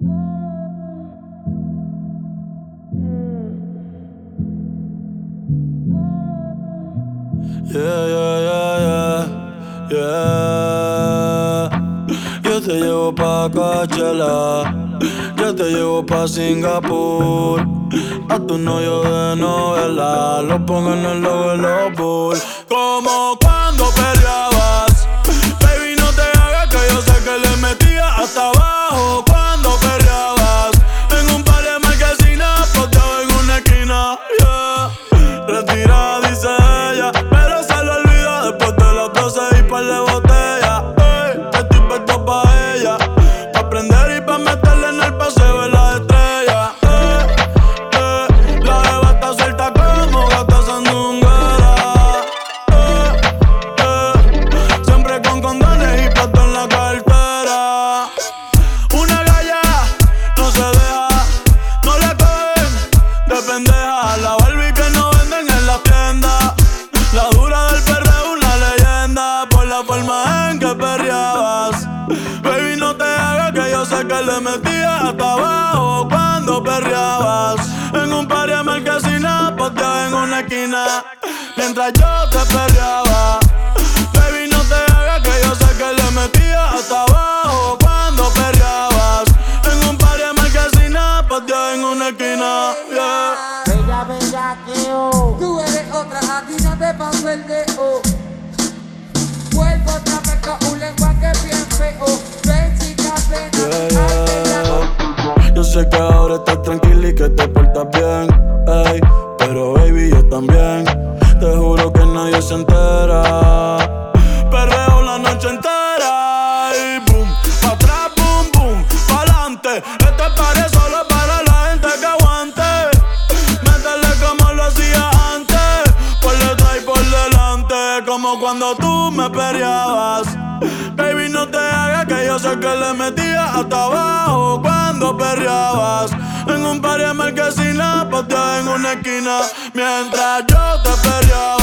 Yeah, yeah, yeah, yeah, yeah. Yo te llevo pa' Coachella, yo te llevo pa' Singapur. A tu novio de novela, lo pongo en el logo de los. Como cuando peleabas, Mientras yo te perreaba. Baby, no te hagas que yo sé que le metías hasta abajo cuando perreabas. En un par de marquesinas, posteado en una esquina. Yeah. Bella, bellaqueo. Tú eres otra, a ti no te paso el dedo. Vuelvo otra vez con un lenguaje bien feo. Ven, chica, ven, Yeah, yeah. Yo sé que ahora estás tranquila y que te portas bien, ey, pero baby yo también. Que se entera. Perreo la noche entera y boom, pa atrás, boom, boom, pa adelante. Este party solo para la gente que aguante. Métele como lo hacía antes, por detrás y por delante, como cuando tú me perreabas. Baby, no te hagas que yo sé que le metía hasta abajo cuando perreabas. En un par de marquesinas, posteada en una esquina, mientras yo te perreaba.